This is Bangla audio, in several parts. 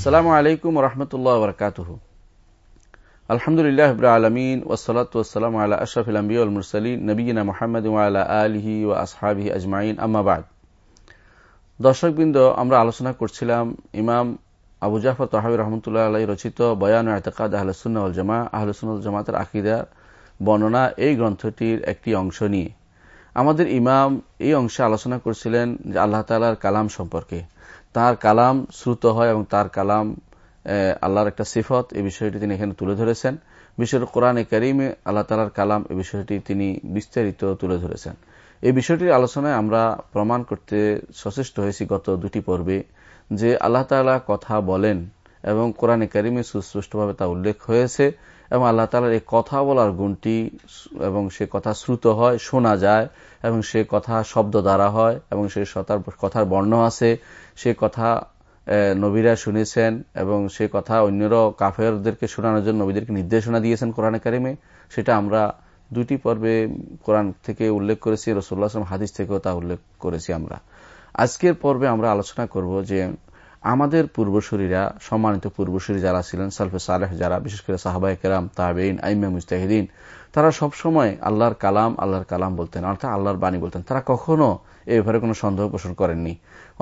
আসসালামু আলাইকুম রহমতুল্লাহ বরকাতুহ। আলহামদুলিল্লাহ আলমিন ওসলাত ওসালাম আল্লাহ আশরাফিল আম্বিউল মুরসালিন নবীনা মোহাম্মদ আল্লাহ আলহি ও আসহাবি আজমাইন আম্মাবাদ দর্শকবৃন্দ, আমরা আলোচনা করছিলাম ইমাম আবু জাফর তহাবি রহমতুল্লাহ আলাই রচিত বয়ান আতকাদ আহলসুল্নাউল জামা আহলসুল জামাতের আকিদার বর্ণনা এই গ্রন্থটির একটি অংশ নিয়ে। আমাদের ইমাম এই অংশে আলোচনা করছিলেন যে আল্লাহ তালার কালাম সম্পর্কে। তার কালাম শ্রুত হয় এবং তার কালাম আল্লাহর একটা সিফত, এই বিষয়টি তিনি এখানে তুলে ধরেছেন। বিশেষ কোরআনে করিমে আল্লাহ তালার কালাম, এই বিষয়টি তিনি বিস্তারিত তুলে ধরেছেন। এই বিষয়টির আলোচনায় আমরা প্রমাণ করতে সচেষ্ট হয়েছি গত দুটি পর্বে যে আল্লাহ তালা কথা বলেন এবং কোরআনে করিমে সুস্পষ্টভাবে তা উল্লেখ হয়েছে। এবং আল্লাহ তালার এই কথা বলার গুণটি এবং সে কথা শ্রুত হয়, শোনা যায় এবং সে কথা শব্দ দ্বারা হয় এবং সে কথার বর্ণ আছে। সে কথা নবীরা শুনেছেন এবং সে কথা অন্যরাও কাফেরদেরকে শোনানোর জন্য নবীদেরকে নির্দেশনা দিয়েছেন কোরআনে কারিমে। সেটা আমরা দুটি পর্বে কোরআন থেকে উল্লেখ করেছি রসুল্লাহ হাদিস থেকেও তা উল্লেখ করেছি আমরা। আজকের পর্বে আমরা আলোচনা করব যে আমাদের পূর্বসূরীরা, সম্মানিত পূর্বসূরী যারা ছিলেন, সালফে সালেহ যারা, বিশেষ করে সাহাবাহ কেরাম তাহবেইন আইমা মুস্তাহিদিন তারা সবসময় আল্লাহর কালাম আল্লাহর কালাম বলতেন, অর্থাৎ আল্লাহর বাণী বলতেন। তারা কখনো এ ব্যাপারে কোনো সন্দেহ পোষণ করেননি।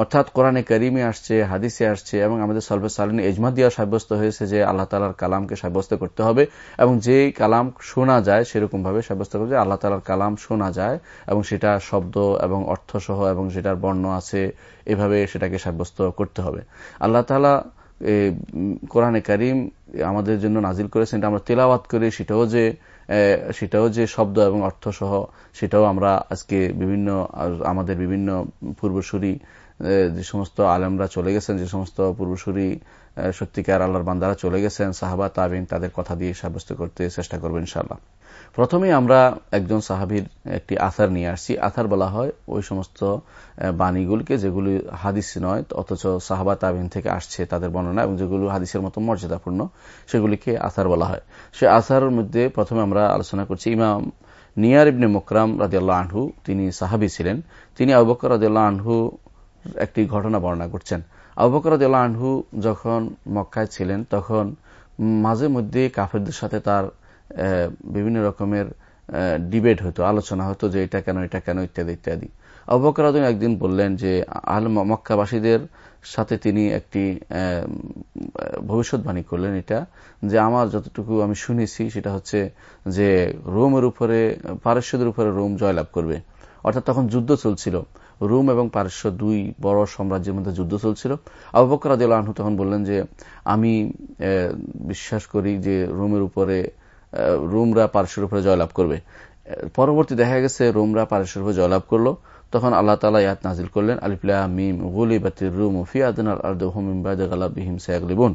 অর্থাৎ কোরআনে করিমে আসছে, হাদিসে আসছে, এবং আমাদের সলভে সালিন এজমা দিয়া সাব্যস্ত হয়েছে যে আল্লাহ তালার কালামকে সাব্যস্ত করতে হবে, এবং যে কালাম শোনা যায় সেরকম ভাবে সাব্যস্ত করবে আল্লাহ তালার কালাম শোনা যায়, এবং সেটা শব্দ এবং অর্থ সহ এবং সেটার বর্ণ আছে, এভাবে সেটাকে সাব্যস্ত করতে হবে। আল্লাহ তালা কোরআনে করিম আমাদের জন্য নাজিল করেছেন, এটা আমরা তেলাওয়াত করি, সেটাও যে সেটাও যে শব্দ এবং অর্থ সহ সেটাও আমরা আজকে বিভিন্ন আমাদের বিভিন্ন পূর্বসূরি যে সমস্ত আলেমরা চলে গেছেন, যে সমস্ত পূর্বসূরি সত্যিকার আল্লাহর বান্দারা চলে গেছেন, সাহাবা, তাবিন তাদের কথা দিয়ে সাব্যস্ত করতে চেষ্টা করবেন ইনশাল্লাহ প্রথমেই আমরা একজন সাহাবির একটি আথার নিয়ে আসছি। আথার বলা হয় ওই সমস্ত বাণীগুলিকে যেগুলি হাদিস নয়, অথচ সাহাবা, তাবিন থেকে আসছে তাদের বর্ণনা এবং যেগুলো হাদিসের মতো মর্যাদাপূর্ণ, সেগুলিকে আথার বলা হয়। সে আথারের মধ্যে প্রথমে আমরা আলোচনা করছি, ইমাম নিয়ার ইবনে মোকরাম রাজিয়াল্লাহ আনহু, তিনি সাহাবি ছিলেন। তিনি আবুবকর রাজিয়াল্লাহ আনহু একটি ঘটনা বর্ণনা করছেন। রাজিয়াল্লাহ আনহু যখন মক্কায় ছিলেন, তখন মাঝে মধ্যে কাফেরদের সাথে তার বিভিন্ন রকমের ডিবেট হতো, আলোচনা হতো যে এটা কেন এটা কেন, ইত্যাদি ইত্যাদি। অবকর একদিন বললেন যে আল মক্কাবাসীদের সাথে তিনি একটি ভবিষ্যৎবাণী করলেন এটা, যে আমার যতটুকু আমি শুনেছি সেটা হচ্ছে যে রোমের উপরে, পারস্যদের উপরে রোম জয়লাভ করবে। অর্থাৎ তখন যুদ্ধ চলছিল। রোম এবং পারস্য দুই বড় সাম্রাজ্যের মধ্যে যুদ্ধ চলছিল। আবুবকর আনহু তখন বললেন যে, আমি বিশ্বাস করি যে রোমের উপরে রোমরা পারস্যের উপরে জয়লাভ করবে। পরবর্তী দেখা গেছে, রোমরা পারস্যের উপরে জয়লাভ করল। তখন আল্লাহ তালা ইয়াত নাজিল করলেন আলিফুল্লাহ রুম ফিয়াদিন আর্দ হোমিমবাদ গালাবিহিম সায়াগলিবুন।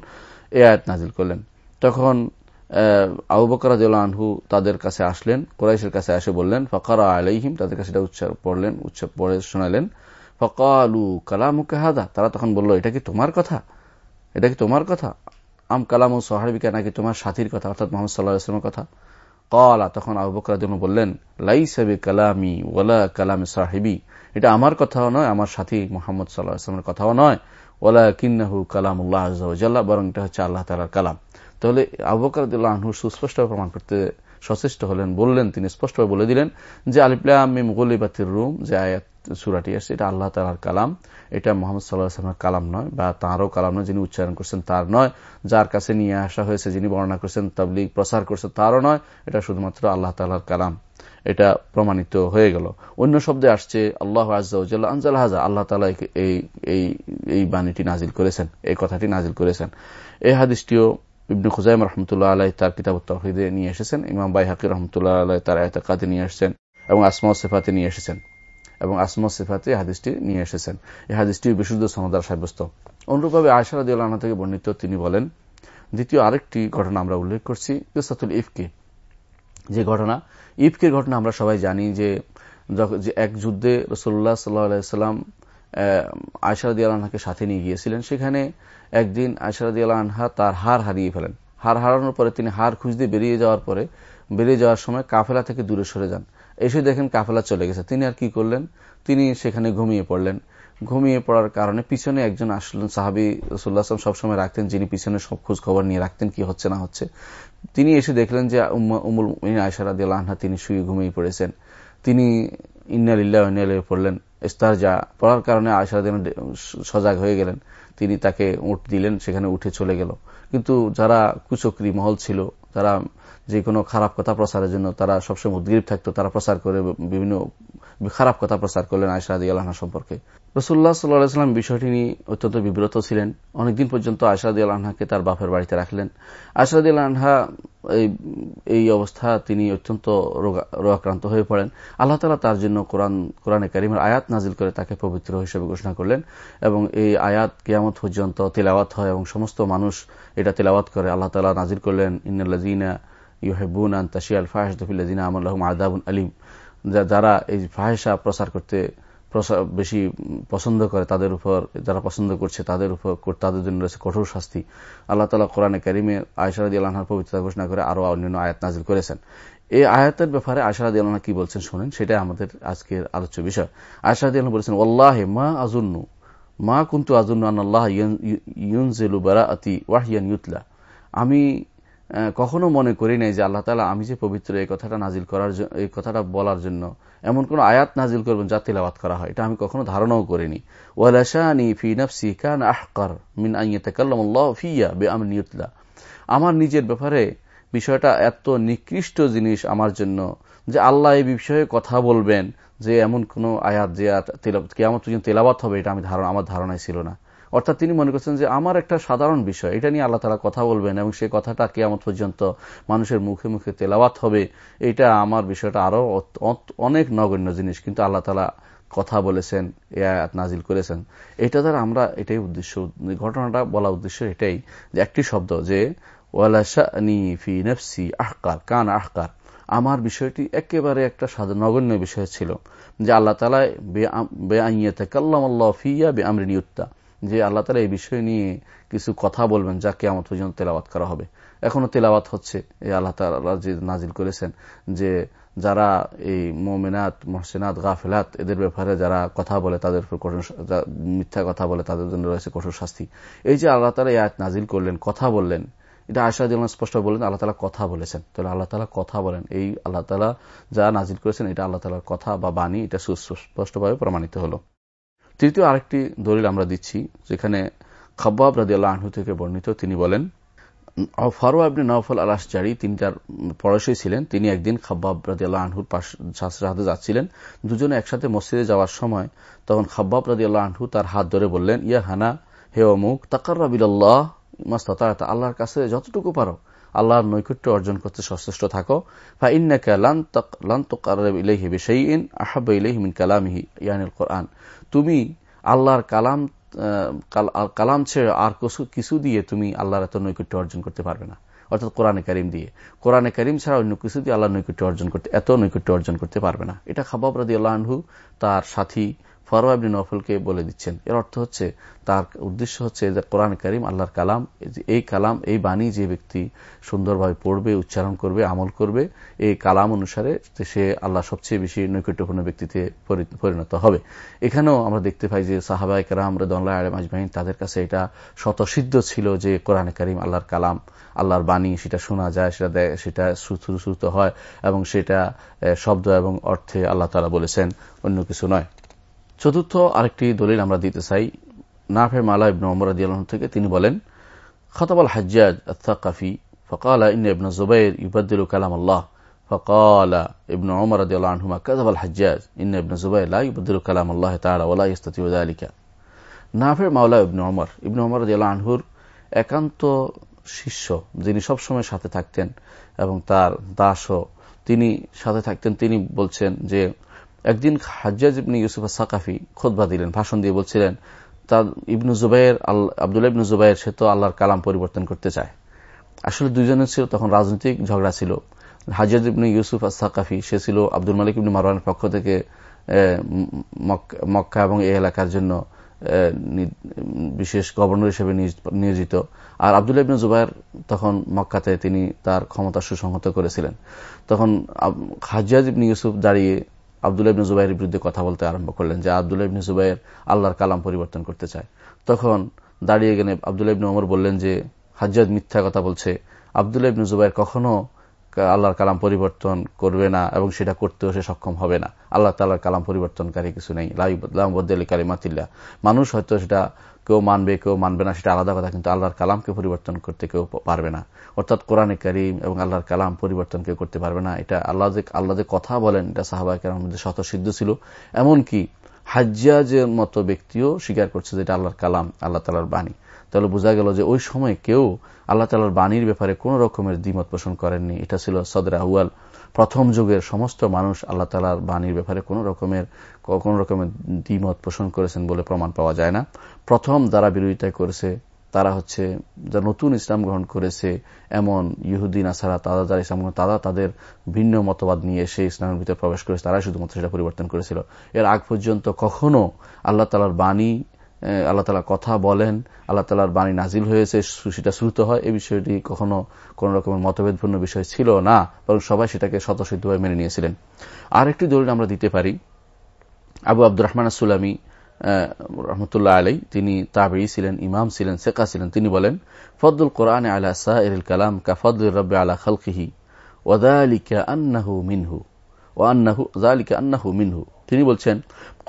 এ আয়াত নাজিল করলেন। তখন আবু বকর আনহু তাদের কাছে আসলেন, কোরাইশের কাছে এসে বললেন, ফকারা আলাইহিম, তাদের কাছে এটা উচ্চার পড়লেন উচ্চার পড়ে শোনালেন, ফকালু কালামুকে হাদা, তারা তখন বলল, এটা কি তোমার কথা? এটা কি তোমার কথা? আম কালামু সোহারবিকা নাকি তোমার সাথীর কথা, অর্থাৎ মোহাম্মদ সাল্লাহ ইসলামের কথা? কলা তখন আবু বকর বললেন লাই সাবি কালামি ওলা কালামি সাহেবি, এটা আমার কথাও নয়, আমার সাথী মোহাম্মদ সাল্লাহ ইসলামের কথাও নয় ওলা কিন্নাহু কালাম উল্লাহ বরং এটা হচ্ছে আল্লাহ তালার কালাম। তাহলে আবুবকর আনহু সুস্পষ্ট প্রমাণ করতে সচেষ্ট হলেন, বললেন, তিনি স্পষ্টভাবে বলে দিলেন যে আলিপ্লাম মুগলিবাতির রুম যে আয়াত সুরাটি আসছে, এটা আল্লাহ তালার কালাম। এটা মোহাম্মদ সাল্লাহ আসলামের কালাম নয় বা তাঁরও কালাম নয় যিনি উচ্চারণ করছেন তার নয়। যার কাছে নিয়ে আসা হয়েছে, যিনি বর্ণনা করছেন, তাবলিগ প্রচার করছেন তারও নয়। এটা শুধুমাত্র আল্লাহ তালার কালাম। এটা প্রমাণিত হয়ে গেল। অন্য শব্দে আসছে, আল্লাহ আজ্লাহ আনজাল হাজা আল্লাহ তালা এই এই বাণীটি নাজিল করেছেন, এই কথাটি নাজিল করেছেন। এই হাদিসটিও ইবনু খুজাইম রহমতুল্লাহ আলাই তার কিতাব তহিদে নিয়ে এসেছেন, ইমাম বাই হাকির রহমতুল্লাহ আলাই তার এতকাতে নিয়ে এসেছেন এবং আসমা সেফাতে নিয়ে এসেছেন এবং আসমা সেফাতে হাদিসটি নিয়ে এসেছেন। এই হাদিসটি বিশুদ্ধ সমাদার সাব্যস্ত। অনুরূপভাবে আয়সারাদ আল্লাহ থেকে বর্ণিত তিনি বলেন, দ্বিতীয় আরেকটি ঘটনা আমরা উল্লেখ করছি ইসাতুল ইফকে। যে ঘটনা, ইফকের ঘটনা আমরা সবাই জানি যে এক যুদ্ধে রসুল্লাহ সাল্লাহ আয়সারদি আল্লাহকে সাথে নিয়ে গিয়েছিলেন। সেখানে একদিন আয়সারদি আনহা তার হার হারিয়ে ফেলেন। হার হারানোর পরে তিনি হার খুঁজতে বেরিয়ে যাওয়ার পরে বেরিয়ে যাওয়ার সময় কাফেলা থেকে দূরে সরে যান। এসে দেখেন কাফেলা চলে গেছে। তিনি আর কি করলেন? তিনি সেখানে ঘুমিয়ে পড়লেন। ঘুমিয়ে পড়ার কারণে পিছনে একজন আসলেন, সাহাবি রসুল্লাহ সবসময় রাখতেন, যিনি পিছনে সব খোঁজ খবর নিয়ে রাখতেন কি হচ্ছে না হচ্ছে। তিনি এসে দেখলেন যে উমুল আয়সারাদ আনহা তিনি শুয়ে ঘুমিয়ে পড়েছেন। তিনি ইন্নালিল্লাহ পড়লেন। ইস্তার যা পড়ার কারণে আয়সারাদ সজাগ হয়ে গেলেন। তিনি তাকে উঠ দিলেন, সেখানে উঠে চলে গেল। কিন্তু যারা কুচক্রি মহল ছিল, যারা যে কোনো খারাপ কথা প্রচারের জন্য তারা সবসময় উদ্গ্রীব থাকতো, তারা প্রচার করে বিভিন্ন খারাপ কথা প্রচার করলেন আয়সাদি আল্লাহা সম্পর্কে। রসুল্লাহ সাল্লাহাম বিষয়টি নিয়ে অত্যন্ত বিব্রত ছিলেন। অনেকদিন পর্যন্ত আয়সাদি আল্লাহাকে তার বাপের বাড়িতে রাখলেন। আয়সাদি আল্লাহা এই অবস্থা তিনি অত্যন্ত রোগাক্রান্ত হয়ে পড়েন। আল্লাহ তালা তার জন্য কোরআন, কোরআনে কারিমের আয়াত নাজিল করে তাকে পবিত্র হিসেবে ঘোষণা করলেন এবং এই আয়াত কেয়ামত পর্যন্ত তেলাওয়াত হয় এবং সমস্ত মানুষ এটা তেলাওয়াত করে। আল্লাহ তালা নাজিল করলেন ইন্নাল্লাজিনা ইউহেবুন আন তাশিয়াল ফাহেশ দফিল্লাজিনা আমল্লাহ আদাবুন আলিম। যারা এই ফাহেসা প্রচার করতে বেশি পছন্দ করে তাদের উপর, যারা পছন্দ করছে তাদের উপর তাদের জন্য রয়েছে কঠোর শাস্তি। আল্লাহ তালা কোরআনে কারিমে আয়সারাদি আল্লাহার পবিত্রতা ঘোষণা করে আরও অন্যান্য আয়াত নাজিল করেছেন। এই আয়াতের ব্যাপারে আয়সারাদি আল্লাহ কি বলছেন শোনেন, সেটাই আমাদের আজকের আলোচ্য বিষয়। আয়সারাদি আল্লাহ বলেছেন ওল্লাহ মা আজুন্নু মা কুন্তু আজুন্নু আল্লাহ ইউনজেলু বারা আতি ওয়াহিয়ান ইউতলা। আমি কখনো মনে করি নাই যে আল্লাহ তালা আমি যে পবিত্র এই কথাটা নাজিল করার এই কথাটা বলার জন্য এমন কোন আয়াত নাজিল করবেন যা তেলাওয়াত করা হয়। এটা আমি কখনো ধারণাও করিনি। ফি আহকার মিন আমার নিজের ব্যাপারে বিষয়টা এত নিকৃষ্ট জিনিস আমার জন্য যে আল্লাহ এই বিষয়ে কথা বলবেন যে এমন কোন আয়াত যে কেমন তেলাবাত হবে এটা আমি ধারণা আমার ধারণায় ছিল না। অর্থাৎ তিনি মনে করছেন যে আমার একটা সাধারণ বিষয়, এটা নিয়ে আল্লাহ তালা কথা বলবেন এবং সেই কথাটা কেমন পর্যন্ত মানুষের মুখে মুখে তেলাওয়াত হবে, এটা আমার বিষয়টা আরও অনেক নগণ্য জিনিস। কিন্তু আল্লাহ তালা কথা বলেছেন আয়াত নাজিল করেছেন। এটা দ্বারা আমরা এটাই উদ্দেশ্য, ঘটনাটা বলা উদ্দেশ্য এটাই যে একটি শব্দ যে ফি আহকার, কান আহকার। আমার বিষয়টি একেবারে একটা নগণ্য বিষয় ছিল যে আল্লাহ তালা বে আইয়ে কাল্লাম আল্লাহ ফিয়া বে আমরিনিউত্তা যে আল্লাহ তালা এই বিষয় নিয়ে কিছু কথা বলবেন যা কেমন পর্যন্ত তেলাওয়াত করা হবে। এখনও তেলাওয়াত হচ্ছে, এই আল্লাহ তালা যে নাজিল করেছেন যে যারা এই মোমেনাত, মহসেনাত, গাফেলাত, এদের ব্যাপারে যারা কথা বলে তাদের উপর কঠোর মিথ্যা কথা বলে তাদের জন্য রয়েছে কঠোর শাস্তি। এই যে আল্লাহ তালা আয়াত নাজিল করলেন, কথা বললেন, এটা আশা দিল স্পষ্ট বললেন আল্লাহ তালা কথা বলেছেন। তাহলে আল্লাহ তালা কথা বলেন, এই আল্লাহ তালা যা নাজিল করেছেন, এটা আল্লাহ তালার কথা বা বাণী, এটা সুস্পষ্টভাবে প্রমাণিত হলো। তৃতীয় আরেকটি দলিল আমরা দিচ্ছি, যেখানে খাব্বাব রাজি আল্লাহ আহ্ন থেকে বর্ণিত, তিনি বলেন ফারুয়া আবনি নওফল আলাস জারি তিনি তার পড়াশই ছিলেন, তিনি একদিন খাব্বাব রাজি আল্লাহ আনহুর শাস্ত্রের হাতে যাচ্ছিলেন, দুজনে একসাথে মসজিদে যাওয়ার সময় তখন খাব্বাব রাজি আল্লাহ আনহু তার হাত ধরে বললেন, ইয়া হানা, হে অমুক তাকার রাবিল্লাহ মাস্তা আল্লাহর কাছে যতটুকু পারো আল্লাহর নৈকট্য অর্জন করতে সচেষ্ট থাকো। ফা ইন্নাকা কোরআন। তুমি আল্লাহর কালাম কালাম ছেড়ে আর কিছু দিয়ে তুমি আল্লাহর এত নৈকট্য অর্জন করতে পারবে না। অর্থাৎ কোরআনে কারিম দিয়ে। কোরআনে কারিম ছাড়া অন্য কিছু দিয়ে আল্লাহ নৈকট্য অর্জন করতে, এত নৈকট্য অর্জন করতে পারবে না। এটা খাবাব রাদি আল্লাহ তার সাথী ফারোয়াবনি নফলকে বলে দিচ্ছেন। এর অর্থ হচ্ছে, তার উদ্দেশ্য হচ্ছে যে কোরআন করিম, আল্লাহর কালাম, এই কালাম, এই বাণী যে ব্যক্তি সুন্দরভাবে পড়বে, উচ্চারণ করবে, আমল করবে, এই কালাম অনুসারে সে আল্লাহ সবচেয়ে বেশি নৈকট্যপূর্ণ ব্যক্তিতে পরিণত হবে। এখানেও আমরা দেখতে পাই যে সাহাবাই কালাম রদুল্লাহ আলম আজমাহিন তাদের কাছে এটা শতসিদ্ধ ছিল যে কোরআন করিম আল্লাহর কালাম, আল্লাহর বাণী সেটা শোনা যায়, সেটা সেটা শ্রুত হয় এবং সেটা শব্দ এবং অর্থে আল্লাহ তালা বলেছেন, অন্য কিছু নয়। চতুর্থ আরেকটি দলিল আমরা দিতে চাই নাফে মালা ইবন ওমর থেকে তিনি বলেন খতাবাল হাজ্জাজ আত্তাকাফি فقال إن ابن الزبير يبدل كلام الله فقال ابن عمر رضي الله عنهما كذب الحجاج إن ابن الزبير لا يبدل كلام الله تعالى ولا يستطيع ذلك নাফের মাওলা ইবনে অমর ইবনে অমর রাজিয়াল আনহুর একান্ত শিষ্য যিনি সবসময় সাথে থাকতেন এবং তার দাসও তিনি সাথে থাকতেন তিনি বলছেন যে একদিন হাজ্জাজ ইবনে ইউসুফ সাকাফি খোদবা দিলেন, ভাষণ দিয়ে বলছিলেন তার ইবনু জুবাইর আবদুল্লাহ ইবনু জুবাইর, সে তো আল্লাহর কালাম পরিবর্তন করতে চায়। আসলে দুজনের ছিল তখন রাজনৈতিক ঝগড়া ছিল। হাজাজ ইবনে ইউসুফ আর সাকাফি সে ছিল আব্দুল মালিক ইবনু মারওয়ানের পক্ষ থেকে মক্কা এবং এই এলাকার জন্য বিশেষ গভর্নর হিসেবে নিয়োজিত। আর আবদুল্লাহ ইবনু জুবাইর তখন মক্কাতে তিনি তার ক্ষমতা সুসংহত করেছিলেন। তখন হাজাজ ইবনে ইউসুফ দাঁড়িয়ে আবদুল্লাহ ইবনে জুবাইয়ের বিরুদ্ধে কথা বলতে আরম্ভ করলেন যে আবদুল্লাহ ইবনে জুবাইয়ের আল্লাহর কালাম পরিবর্তন করতে চায়। তখন দাঁড়িয়ে গেলে আবদুল্লাহ ইবনে ওমর বললেন যে হাজ্জাদ মিথ্যা কথা বলছে। আবদুল্লাহ ইবনে জুবাইর কখনো আল্লাহর কালাম পরিবর্তন করবে না এবং সেটা করতেও সে সক্ষম হবে না। আল্লাহ তাল্লাহর কালাম পরিবর্তনকারী কিছু নেই। লাইবদ্দালি কালিমাতিল্লা মানুষ হয়তো সেটা কেউ মানবে কেউ মানবে না, সেটা আলাদা কথা, কিন্তু আল্লাহর কালামকে পরিবর্তন করতে কেউ পারবে না। অর্থাৎ কোরআনে করিম এবং আল্লাহর কালাম পরিবর্তন কেউ করতে পারবে না। এটা আল্লাহ যে আল্লাহ যে কথা বলেন, এটা সাহাবাহিকের মধ্যে শত সিদ্ধ ছিল। এমনকি হাজ্জাজের মতো ব্যক্তিও স্বীকার করছে যে এটা আল্লাহর কালাম, আল্লাহ তালার বাণী। তাহলে বোঝা গেল যে ওই সময় কেউ আল্লাহ তালার বাণীর ব্যাপারে কোন রকমের দ্বিমত পোষণ করেননি। এটা ছিল সদর আউয়াল। প্রথম যুগের সমস্ত মানুষ আল্লাহ তালার বাণীর ব্যাপারে কোন রকমের কোন রকমের দ্বিমত পোষণ করেছেন বলে প্রমাণ পাওয়া যায় না। প্রথম দ্বারা বিরোধিতা করেছে, তারা হচ্ছে যা নতুন ইসলাম গ্রহণ করেছে, এমন ইহুদিন আসারা তারা যারা ইসলাম তারা তাদের ভিন্ন মতবাদ নিয়ে এসে ইসলামের ভিতরে প্রবেশ করেছে তারা শুধুমাত্র সেটা পরিবর্তন করেছিল। এর আগ পর্যন্ত কখনো আল্লাহ তালার বাণী আল্লাহ তালা কথা বলেন, আল্লাহ তালার বাণী নাজিল হয়েছে সেটা শ্রুত হয়। এই বিষয়টি কখনো কোন রকমের মতভেদপূর্ণ বিষয় ছিল না, বরং সবাই সেটাকে স্বতঃসিদ্ধভাবে মেনে নিয়েছিলেন। আরেকটি দলিল আমরা দিতে পারি। আবু আব্দুর রহমান সুলামী রহমতুল্লাহ আলাই তিনি তাবেই ছিলেন, ইমাম ছিলেন শেখা ছিলেন। তিনি বলেন ফদুল কোরআন আলা সাহ কালাম কাফদুল রব্বে আলা খালকিহি ওদালিকা মিনহু ও আন্নাহু মিনহু। তিনি বলছেন,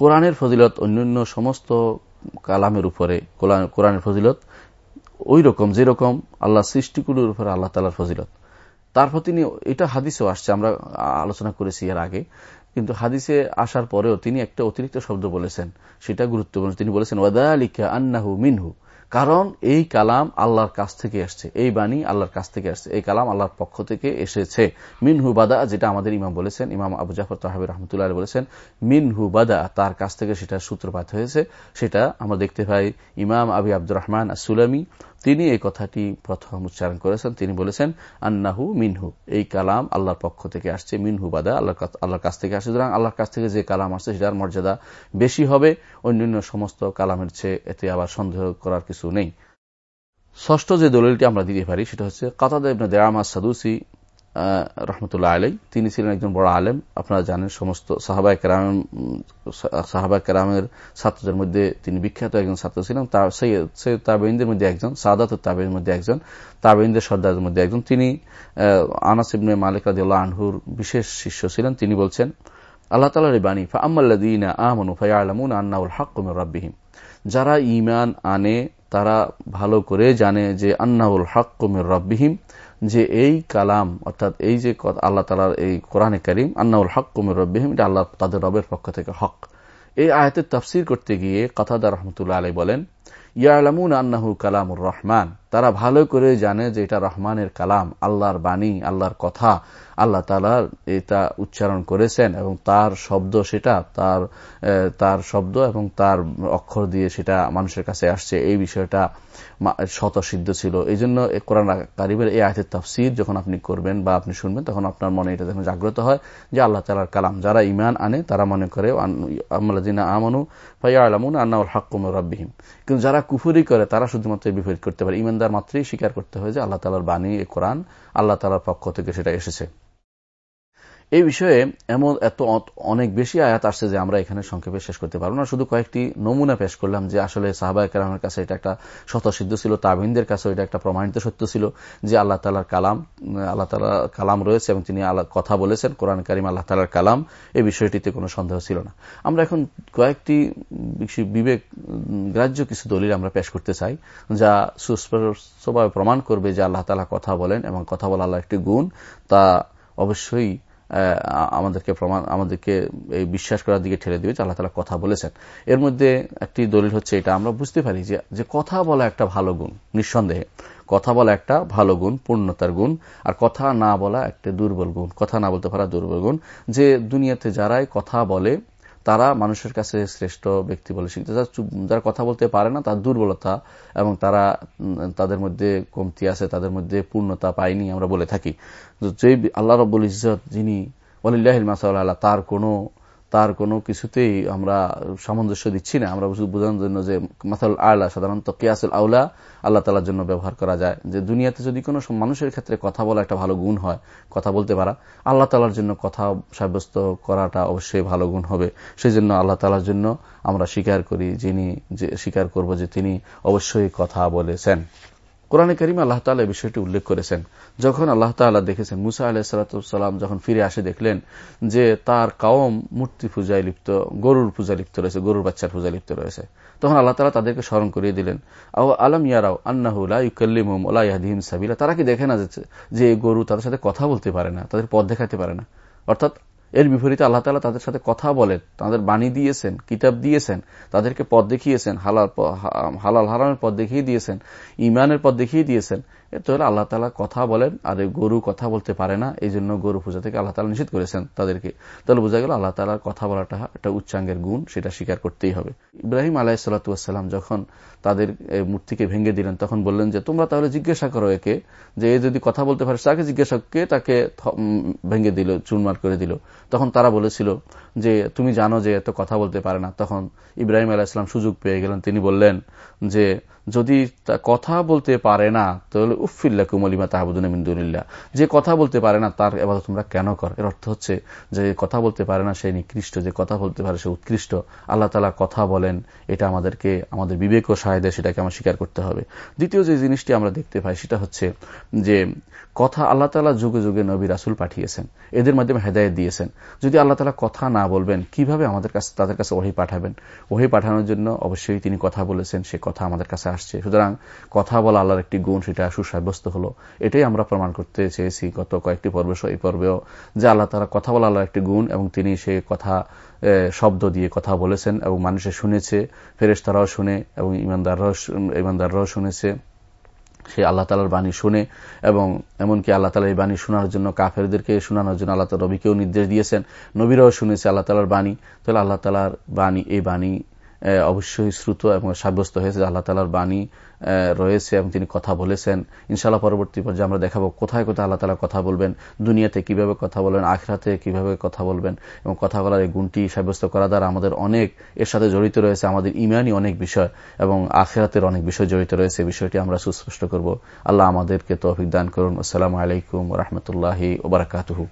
কোরআনের ফজিলত অন্যান্য সমস্ত কালামের উপরে কোরআনের ফজিলত ওই রকম যেরকম আল্লাহ সৃষ্টিগুলোর উপরে আল্লাহ তালার ফজিলত। তারপর তিনি, এটা হাদিসেও আসছে, আমরা আলোচনা করেছি এর আগে, কিন্তু হাদিসে আসার পরেও তিনি একটা অতিরিক্ত শব্দ বলেছেন, সেটা গুরুত্বপূর্ণ। তিনি বলেছেন ওয়াদা আলিকা আন্নাহু মিনহু। কারণ এই কালাম আল্লাহর কাছ থেকে আসছে এই বাণী আল্লাহর কাছ থেকে আসছে এই কালাম আল্লাহর পক্ষ থেকে এসেছে। মিনহু বাদা, যেটা আমাদের ইমাম বলেছেন, ইমাম আবু জাফর তাহাবির রহমতুল্লাহ বলেছেন, মিনহু বাদা, তার কাছ থেকে সেটা সূত্রপাত হয়েছে। সেটা আমরা দেখতে পাই ইমাম আবি আব্দুর রহমান সুলামি তিনি এই কথাটি প্রথম উচ্চারণ করেছেন। তিনি বলেছেন, আন্নাহু মিনহু। এই কালাম আল্লাহর পক্ষ থেকে আসছে, মিনহু বাদা। আল্লাহ আল্লাহর কাছ থেকে আসছে। সুতরাং আল্লাহর কাছ থেকে যে কালাম আসছে, সেটার মর্যাদা বেশি হবে। অন্যান্য সমস্ত কালামের চেয়ে এতে আবার সন্দেহ করার কিছু নেই। ষষ্ঠ যে দলিলটি আমরা দিতে পারি, সেটা হচ্ছে, কাতাদ ইবনে দেয়ামা সাদুসি রহমতুল্লাহ আলাই। তিনি ছিলেন একজন বড় আলেম। আপনারা জানেন সমস্ত সাহাবাই কেরাম সাহাবা কেরামের ছাত্রদের মধ্যে তিনি বিখ্যাত একজন ছাত্র ছিলেন। সেই তাবেইনদের মধ্যে একজন সাদাত তাবেইনের মধ্যে একজন তাবেইনদের সর্দারের মধ্যে একজন। তিনি আনাসিবনে মালিক রাজিউল্লাহ আনহুর বিশেষ শিষ্য ছিলেন। তিনি বলছেন, আল্লাহ তালার বাণী ফাম্মাল্লাদিনা আমনু ফায়ালামুন আন্নাউল হাক্কুমের রাব্বিহিম। যারা ইমান আনে, তারা ভালো করে জানে যে আন্নাউল হাক্কুমের রব্বিহিম। যে এই কালাম, অর্থাৎ এই যে আল্লাহ তালার এই কোরআনে করিম আন্নাউল হক কুমির রব্বিহিম, এটা আল্লাহ তাদের রবের পক্ষ থেকে হক। এই আয়তের তফসির করতে গিয়ে কথাদা রহমতুল্লাহ আলাই বলেন, ইয়ালামুন আন্নাহু কালামুর রহমান। তারা ভালো করে জানে যে এটা রহমানের কালাম, আল্লাহর বাণী, আল্লাহর কথা, আল্লাহ তালার এটা উচ্চারণ করেছেন এবং তার শব্দ সেটা, তার তার শব্দ এবং তার অক্ষর দিয়ে সেটা মানুষের কাছে আসছে। এই বিষয়টা শতসিদ্ধ ছিল। এই জন্য কোরআন কারিবের এই আয়তের তফসির যখন আপনি করবেন বা আপনি শুনবেন, তখন আপনার মনে এটা যখন জাগ্রত হয় যে আল্লাহ তালার কালাম। যারা ইমান আনে, তারা মনে করে আমলাদিনা আমানু ভাইয়া আলামুন আন্নাউল হাক্কুম রব্বিহিম। কিন্তু যারা কুফুরি করে, তারা শুধুমাত্র বিপরীত করতে পারে। ইমানদার মাত্রই স্বীকার করতে হয় যে আল্লাহ তালার বাণী কোরআন আল্লাহ তালার পক্ষ থেকে সেটা এসেছে। এই বিষয়ে এমন এত অনেক বেশি আয়াত আসছে যে আমরা এখানে সংক্ষেপে শেষ করতে পারব না। শুধু কয়েকটি নমুনা পেশ করলাম যে আসলে সাহাবাহ কেরামের কাছে এটা একটা শতসিদ্ধ ছিল, তাবিনদের কাছে এটা একটা প্রমাণিত সত্য ছিল যে আল্লাহ তালার কালাম, আল্লাহ তালা কালাম রয়েছে এবং তিনি কথা বলেছেন, কোরআন করিম আল্লাহ তালার কালাম। এই বিষয়টিতে কোনো সন্দেহ ছিল না। আমরা এখন কয়েকটি বিবেক, গ্রাহ্য কিছু দলিল আমরা পেশ করতে চাই, যা সুস্পষ্টভাবে প্রমাণ করবে যে আল্লাহ তালা কথা বলেন এবং কথা বলা আল্লাহ একটি গুণ। তা অবশ্যই আমাদেরকে প্রমাণ, আমাদেরকে এই বিশ্বাস করার দিকে ঠেলে দিবে যে আল্লাহ তালা কথা বলেছেন। এর মধ্যে একটি দলিল হচ্ছে এটা, আমরা বুঝতে পারি যে যে কথা বলা একটা ভালো গুণ, নিঃসন্দেহে। কথা বলা একটা ভালো গুণ, পূর্ণতার গুণ, আর কথা না বলা একটা দুর্বল গুণ, কথা না বলতে পারা দুর্বল গুণ। যে দুনিয়াতে যারাই কথা বলে তারা মানুষের কাছে শ্রেষ্ঠ ব্যক্তি বলে শিখতে যারা কথা বলতে পারে না, তার দুর্বলতা এবং তারা তাদের মধ্যে কমতি আছে, তাদের মধ্যে পূর্ণতা পায়নি আমরা বলে থাকি। যে আল্লাহ রব্বুল ইজত যিনি অলিল্লাহ মাসাল্লাহ তার কোনো তার কোনো কিছুতেই আমরা সামঞ্জস্য দিচ্ছি না। আমরা বোঝানোর জন্য যে মাথাল আলা, সাধারণত কিয়াসুল আউলা, আল্লাহ তালার জন্য ব্যবহার করা যায়। যে দুনিয়াতে যদি কোনো মানুষের ক্ষেত্রে কথা বলা একটা ভালো গুণ হয়, কথা বলতে পারা, আল্লাহ তালার জন্য কথা সাব্যস্ত করাটা অবশ্যই ভালো গুণ হবে। সেই জন্য আল্লাহ তালার জন্য আমরা স্বীকার করি যিনি যে স্বীকার করব যে তিনি অবশ্যই কথা বলেছেন। কোরআনে করিম আল্লাহ তালা বিষয়টি উল্লেখ করেছেন। যখন আল্লাহ তাল্লাহ দেখেছেন, মুসা আলাহ সালাতাম যখন ফিরে আসে দেখলেন যে তার কাওম মূর্তি পূজায় লিপ্ত, গরুর পূজা লিপ্ত রয়েছে, গরুর বাচ্চার পূজা লিপ্ত রয়েছে। তখন আল্লাহ তালা তাদেরকে স্মরণ করিয়ে দিলেন, আও আলম ইয়ারাও আন্নাহুল্লাহিম ওলাইহিম সাবিলা? তারা কি দেখে না যে গরু তাদের সাথে কথা বলতে পারে না, তাদের পথ দেখাতে পারে না। অর্থাৎ এর বিপরীতে আল্লাহ তালা তাদের সাথে কথা বলেন, তাদের বাণী দিয়েছেন, কিতাব দিয়েছেন, তাদেরকে পথ দেখিয়েছেন, হালাল হালাল হারামের পথ দেখিয়ে দিয়েছেন ইমানের পথ দেখিয়ে দিয়েছেন। এর হলে আল্লাহ তালা কথা বলেন, আর গরু কথা বলতে পারে না এই জন্য গরু পূজা থেকে আল্লাহ তালা নিষেধ করেছেন তাদেরকে। তাহলে বোঝা গেল আল্লাহ তালার কথা বলাটা একটা উচ্চাঙ্গের গুণ, সেটা স্বীকার করতেই হবে। ইব্রাহিম আলাহ সাল্লাতাম যখন তাদের মূর্তিকে ভেঙে দিলেন, তখন বললেন যে, তোমরা তাহলে জিজ্ঞাসা করো একে, যে এ যদি কথা বলতে পারে তাকে জিজ্ঞাসা কে তাকে ভেঙে দিল চুনমার করে দিল? তখন তারা বলেছিল যে, তুমি জানো যে এত কথা বলতে পারে না। তখন ইব্রাহিম আলাহিসাম সুযোগ পেয়ে গেলেন। তিনি বললেন যে যদি কথা বলতে পারে না, তাহলে উফিল্লা কুমলিমা তাহাবুদ্দিন মিন্দুল্লাহ যে কথা বলতে পারে না, তার এবার তোমরা কেন কর? এর অর্থ হচ্ছে যে কথা বলতে পারে না, সে নিকৃষ্ট। যে কথা বলতে পারে, সে উৎকৃষ্ট। আল্লাহ তালা কথা বলেন, এটা আমাদেরকে, আমাদের বিবেক ও সাহায্যে সেটাকে আমার স্বীকার করতে হবে। দ্বিতীয় যে জিনিসটি আমরা দেখতে পাই, সেটা হচ্ছে যে কথা আল্লাহ তালা যুগে যুগে নবী রাসুল পাঠিয়েছেন। এদের মাধ্যমে হেদায়ত দিয়েছেন। যদি আল্লাহ তালা কথা না বলবেন, কীভাবে আমাদের কাছে তাদের কাছে ওহি পাঠাবেন? ওহি পাঠানোর জন্য অবশ্যই তিনি কথা বলেছেন, সে কথা আমাদের কাছে আসছে। সুতরাং কথা বলা আল্লাহর একটি গুণ, সেটা সুসাব্যস্ত হলো। এটাই আমরা প্রমাণ করতে চেয়েছি গত কয়েকটি পর্বে এই পর্বেও, যে আল্লাহ তারা কথা বলা আল্লাহর একটি গুণ এবং তিনি সে কথা শব্দ দিয়ে কথা বলেছেন এবং মানুষে শুনেছে, ফেরেশতারাও শুনে এবং ইমানদাররাও ইমানদাররাও শুনেছে। সে আল্লাহ তালার বাণী শুনে এবং এমনকি আল্লাহ তালার এই বাণী শোনার জন্য কাফেরদেরকে শোনানোর জন্য আল্লাহ তালা রবিকেও নির্দেশ দিয়েছেন। নবীরাও শুনেছে আল্লাহ তালার বাণী। তাহলে আল্লাহ তালার বাণী, এই বাণী অবশ্যই শ্রুত এবং সাব্যস্ত হয়েছে আল্লাহ তালার বাণী রয়েছে এবং তিনি কথা বলেছেন। ইনশাল্লাহ পরবর্তী পর্যায়ে আমরা দেখাবো কোথায় কোথায় আল্লাহ তালা কথা বলবেন, দুনিয়াতে কীভাবে কথা বলবেন, আখরাতে কীভাবে কথা বলবেন এবং কথা বলার এই গুণটি সাব্যস্ত করা দ্বারা আমাদের অনেক এর সাথে জড়িত রয়েছে, আমাদের ইমানই অনেক বিষয় এবং আখেরাতের অনেক বিষয় জড়িত রয়েছে বিষয়টি আমরা সুস্পষ্ট করব। আল্লাহ আমাদেরকে তো অভিজ্ঞান করুন। আসসালামু আলাইকুম রহমতুল্লাহি ওবরাকাতহু